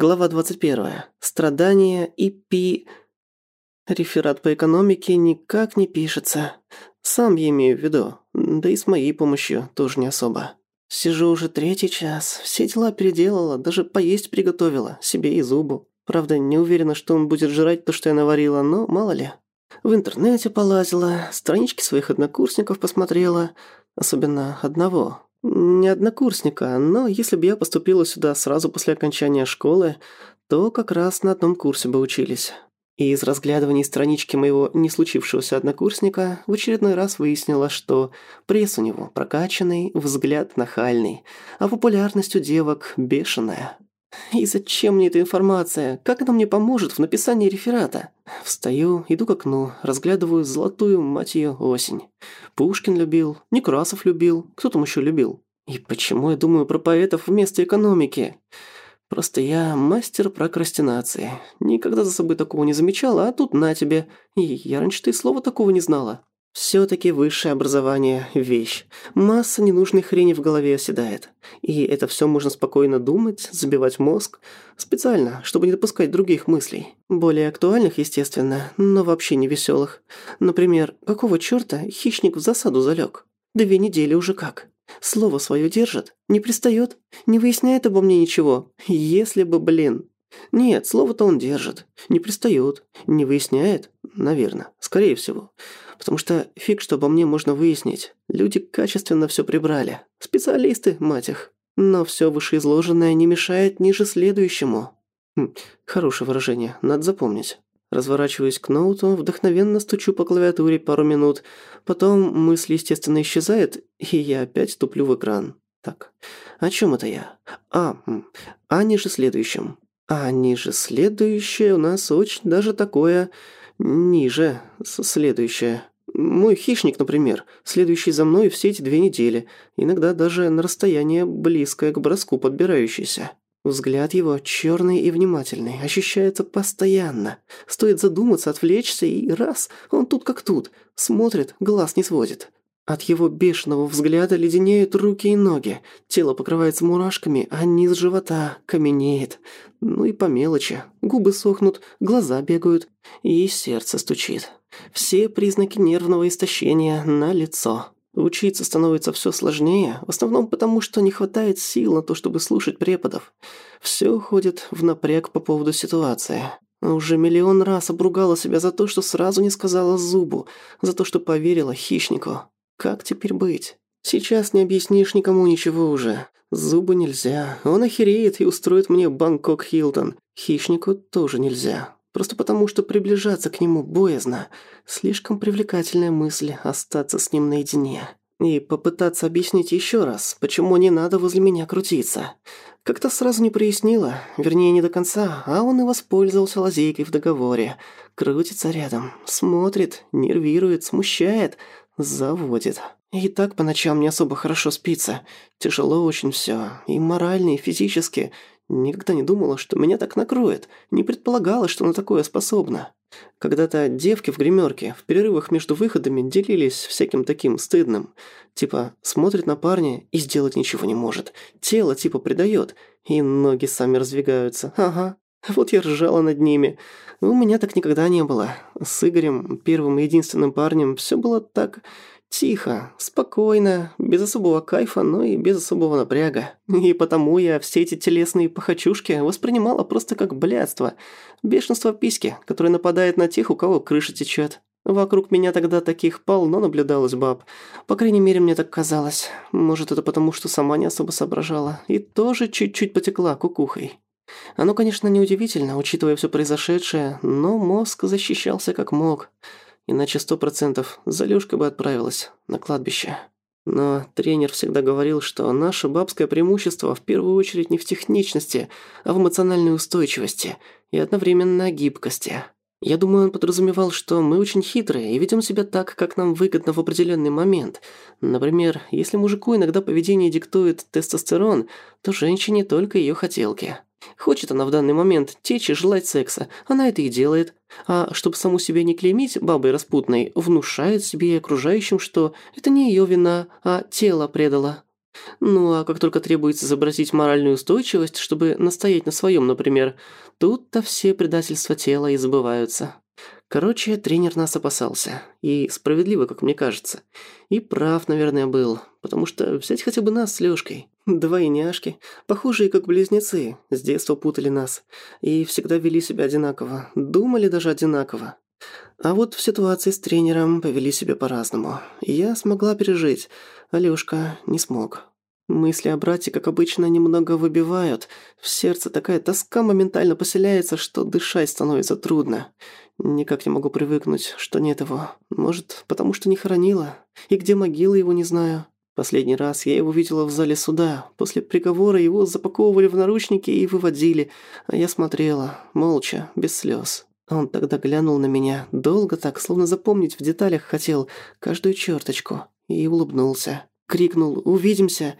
Глава 21. Страдания и пи... Реферат по экономике никак не пишется. Сам я имею в виду. Да и с моей помощью тоже не особо. Сижу уже третий час. Все дела переделала, даже поесть приготовила. Себе и зубу. Правда, не уверена, что он будет жрать то, что я наварила, но мало ли. В интернете полазила, странички своих однокурсников посмотрела. Особенно одного, не однокурсника, но если бы я поступила сюда сразу после окончания школы, то как раз на одном курсе бы учились. И из разглядываний странички моего не случившегося однокурсника в очередной раз выяснила, что пресс у него прокачанный, взгляд нахальный, а популярность у девок бешеная. И зачем мне эта информация? Как она мне поможет в написании реферата? Встаю, иду к окну, разглядываю золотую, мать её, осень. Пушкин любил, Некрасов любил, кто там ещё любил? И почему я думаю про поэтов вместо экономики? Просто я мастер прокрастинации. Никогда за собой такого не замечала, а тут на тебе. И я раньше-то и слова такого не знала. Всё-таки высшее образование – вещь. Масса ненужной хрени в голове оседает. И это всё можно спокойно думать, забивать мозг. Специально, чтобы не допускать других мыслей. Более актуальных, естественно, но вообще не весёлых. Например, какого чёрта хищник в засаду залёг? Две недели уже как. Слово своё держит, не пристаёт, не выясняет обо мне ничего. Если бы, блин. Нет, слово-то он держит. Не пристаёт, не выясняет, наверное, скорее всего. Потому что фиг, что обо мне можно выяснить. Люди качественно все прибрали. Специалисты, мать их. Но все вышеизложенное не мешает ниже следующему. Хм, хорошее выражение, надо запомнить. Разворачиваюсь к ноуту, вдохновенно стучу по клавиатуре пару минут. Потом мысль, естественно, исчезает, и я опять туплю в экран. Так, о чем это я? А, а ниже следующем. А ниже следующее у нас очень даже такое Ниже. Следующее. Мой хищник, например, следующий за мной все эти две недели, иногда даже на расстояние близкое к броску подбирающийся. Взгляд его черный и внимательный, ощущается постоянно. Стоит задуматься, отвлечься, и раз, он тут как тут, смотрит, глаз не сводит. От его бешеного взгляда леденеют руки и ноги, тело покрывается мурашками, а низ живота каменеет. Ну и по мелочи. Губы сохнут, глаза бегают, и сердце стучит. Все признаки нервного истощения на лицо. Учиться становится все сложнее, в основном потому, что не хватает сил на то, чтобы слушать преподов. Все уходит в напряг по поводу ситуации. Уже миллион раз обругала себя за то, что сразу не сказала зубу, за то, что поверила хищнику. Как теперь быть? Сейчас не объяснишь никому ничего уже. Зубы нельзя. Он охереет и устроит мне Бангкок Хилтон. Хищнику тоже нельзя. Просто потому, что приближаться к нему боязно. Слишком привлекательная мысль остаться с ним наедине. И попытаться объяснить еще раз, почему не надо возле меня крутиться. Как-то сразу не прояснило, вернее, не до конца, а он и воспользовался лазейкой в договоре. Крутится рядом, смотрит, нервирует, смущает, Заводит. И так по ночам не особо хорошо спится. Тяжело очень всё. И морально, и физически. Никогда не думала, что меня так накроет. Не предполагала, что на такое способна. Когда-то девки в гримерке в перерывах между выходами делились всяким таким стыдным. Типа, смотрит на парня и сделать ничего не может. Тело типа предает, и ноги сами раздвигаются. Ага. Вот я ржала над ними. У меня так никогда не было. С Игорем, первым и единственным парнем, все было так тихо, спокойно, без особого кайфа, но и без особого напряга. И потому я все эти телесные похочушки воспринимала просто как блядство. Бешенство письки, которое нападает на тех, у кого крыша течет. Вокруг меня тогда таких полно наблюдалось баб. По крайней мере, мне так казалось. Может, это потому, что сама не особо соображала. И тоже чуть-чуть потекла кукухой. Оно, конечно, неудивительно, учитывая все произошедшее, но мозг защищался как мог. Иначе сто процентов Залюшка бы отправилась на кладбище. Но тренер всегда говорил, что наше бабское преимущество в первую очередь не в техничности, а в эмоциональной устойчивости и одновременно гибкости. Я думаю, он подразумевал, что мы очень хитрые и ведем себя так, как нам выгодно в определенный момент. Например, если мужику иногда поведение диктует тестостерон, то женщине только ее хотелки. Хочет она в данный момент течь и желать секса, она это и делает. А чтобы саму себя не клеймить бабой распутной, внушает себе и окружающим, что это не ее вина, а тело предало. Ну а как только требуется изобразить моральную устойчивость, чтобы настоять на своем, например, тут-то все предательства тела и забываются. Короче, тренер нас опасался. И справедливо, как мне кажется. И прав, наверное, был. Потому что взять хотя бы нас с Лёшкой. Двойняшки, похожие как близнецы, с детства путали нас. И всегда вели себя одинаково. Думали даже одинаково. А вот в ситуации с тренером повели себя по-разному. Я смогла пережить, а Лёшка не смог. Мысли о брате, как обычно, немного выбивают. В сердце такая тоска моментально поселяется, что дышать становится трудно. Никак не могу привыкнуть, что нет его. Может, потому что не хоронила? И где могила его, не знаю. Последний раз я его видела в зале суда. После приговора его запаковывали в наручники и выводили. А я смотрела, молча, без слез. Он тогда глянул на меня, долго так, словно запомнить в деталях хотел, каждую черточку, и улыбнулся. Крикнул «Увидимся!»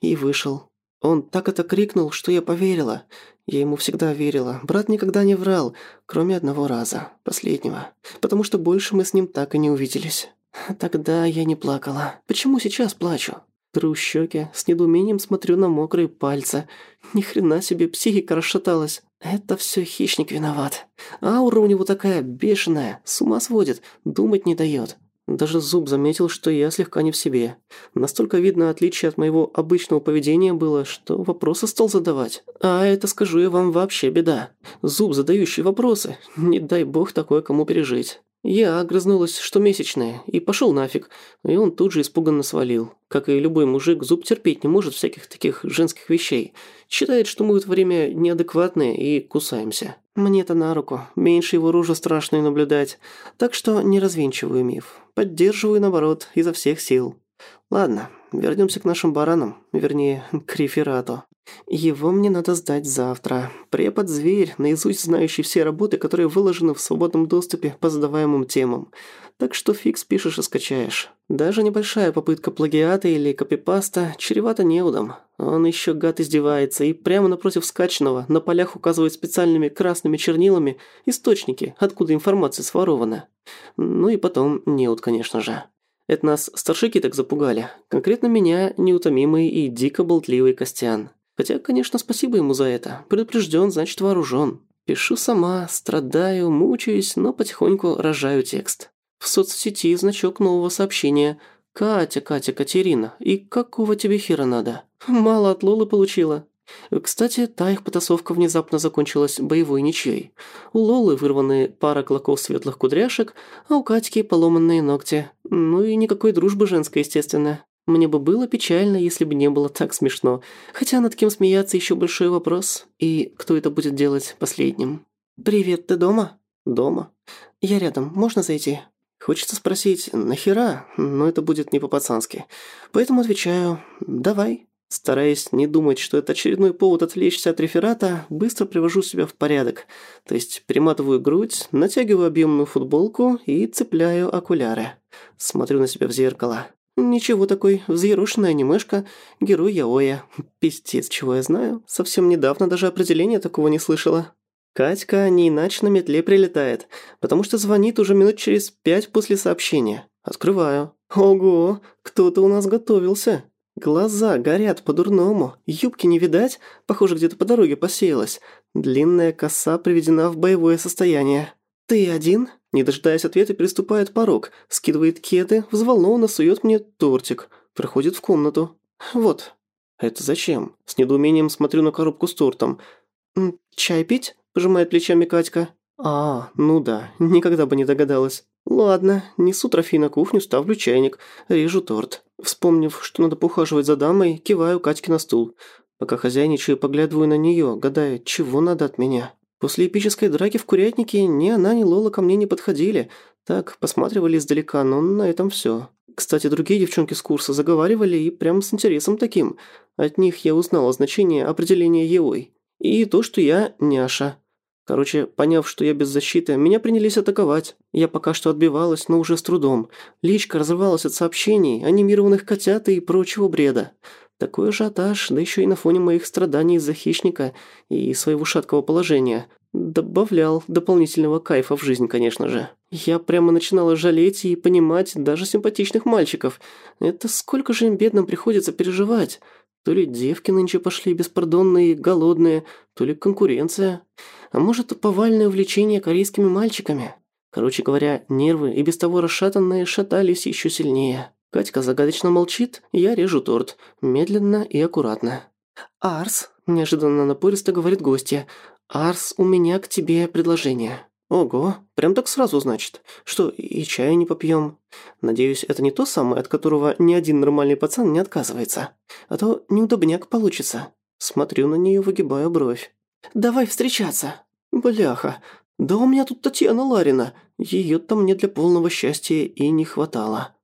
и вышел. Он так это крикнул, что я поверила. Я ему всегда верила. Брат никогда не врал, кроме одного раза, последнего. Потому что больше мы с ним так и не увиделись. Тогда я не плакала. Почему сейчас плачу? Тру щеки, с недоумением смотрю на мокрые пальцы. Ни хрена себе, психика расшаталась. Это все хищник виноват. Аура у него такая бешеная, с ума сводит, думать не дает. Даже Зуб заметил, что я слегка не в себе. Настолько видно отличие от моего обычного поведения было, что вопросы стал задавать. А это, скажу я вам, вообще беда. Зуб, задающий вопросы. Не дай бог такое кому пережить. Я огрызнулась, что месячная, и пошел нафиг, и он тут же испуганно свалил. Как и любой мужик, зуб терпеть не может всяких таких женских вещей. Считает, что мы в это время неадекватные и кусаемся. Мне-то на руку, меньше его рожу страшную наблюдать, так что не развенчиваю миф. Поддерживаю, наоборот, изо всех сил. Ладно, вернемся к нашим баранам, вернее, к реферату. Его мне надо сдать завтра. Препод-зверь, наизусть знающий все работы, которые выложены в свободном доступе по задаваемым темам. Так что фикс пишешь и скачаешь. Даже небольшая попытка плагиата или копипаста чревата неудом. Он еще гад издевается и прямо напротив скачанного на полях указывает специальными красными чернилами источники, откуда информация сворована. Ну и потом неуд, конечно же. Это нас старшики так запугали. Конкретно меня неутомимый и дико болтливый Костян. Хотя, конечно, спасибо ему за это. Предупрежден, значит вооружен. Пишу сама, страдаю, мучаюсь, но потихоньку рожаю текст. В соцсети значок нового сообщения. «Катя, Катя, Катерина, и какого тебе хера надо?» Мало от Лолы получила. Кстати, та их потасовка внезапно закончилась боевой ничьей. У Лолы вырваны пара клоков светлых кудряшек, а у Катьки поломанные ногти. Ну и никакой дружбы женской, естественно. Мне бы было печально, если бы не было так смешно. Хотя над кем смеяться еще большой вопрос. И кто это будет делать последним? «Привет, ты дома?» «Дома». «Я рядом, можно зайти?» Хочется спросить «нахера?», но это будет не по-пацански. Поэтому отвечаю «давай». Стараясь не думать, что это очередной повод отвлечься от реферата, быстро привожу себя в порядок. То есть перематываю грудь, натягиваю объемную футболку и цепляю окуляры. Смотрю на себя в зеркало. Ничего такой, взъерошенная анимешка, герой Яоя. Пиздец, чего я знаю. Совсем недавно даже определения такого не слышала. Катька не иначе на метле прилетает, потому что звонит уже минут через пять после сообщения. Открываю. Ого, кто-то у нас готовился. Глаза горят по-дурному, юбки не видать, похоже, где-то по дороге посеялась. Длинная коса приведена в боевое состояние. «Ты один?» Не дожидаясь ответа, приступает порог, скидывает кеды, взволнованно сует мне тортик, проходит в комнату. «Вот». «Это зачем?» С недоумением смотрю на коробку с тортом. «Чай пить?» – пожимает плечами Катька. «А, ну да, никогда бы не догадалась. Ладно, несу трофей на кухню, ставлю чайник, режу торт. Вспомнив, что надо поухаживать за дамой, киваю Катьке на стул. Пока хозяйничаю, поглядываю на нее, гадая, чего надо от меня. После эпической драки в курятнике ни она, ни Лола ко мне не подходили. Так, посматривали издалека, но на этом все. Кстати, другие девчонки с курса заговаривали и прям с интересом таким. От них я узнала значение определения «еой». И то, что я няша. Короче, поняв, что я без защиты, меня принялись атаковать. Я пока что отбивалась, но уже с трудом. Личка разрывалась от сообщений, анимированных котят и прочего бреда. Такой ажиотаж, да еще и на фоне моих страданий из-за хищника и своего шаткого положения. Добавлял дополнительного кайфа в жизнь, конечно же. Я прямо начинала жалеть и понимать даже симпатичных мальчиков. Это сколько же им бедным приходится переживать. То ли девки нынче пошли беспардонные, голодные, то ли конкуренция. А может, повальное увлечение корейскими мальчиками. Короче говоря, нервы и без того расшатанные шатались еще сильнее. Катька загадочно молчит, я режу торт. Медленно и аккуратно. «Арс», – неожиданно напористо говорит гостья, – «Арс, у меня к тебе предложение». «Ого, прям так сразу, значит. Что, и чая не попьем? Надеюсь, это не то самое, от которого ни один нормальный пацан не отказывается. А то неудобняк получится». Смотрю на нее, выгибаю бровь. «Давай встречаться». «Бляха, да у меня тут Татьяна Ларина. Её-то мне для полного счастья и не хватало».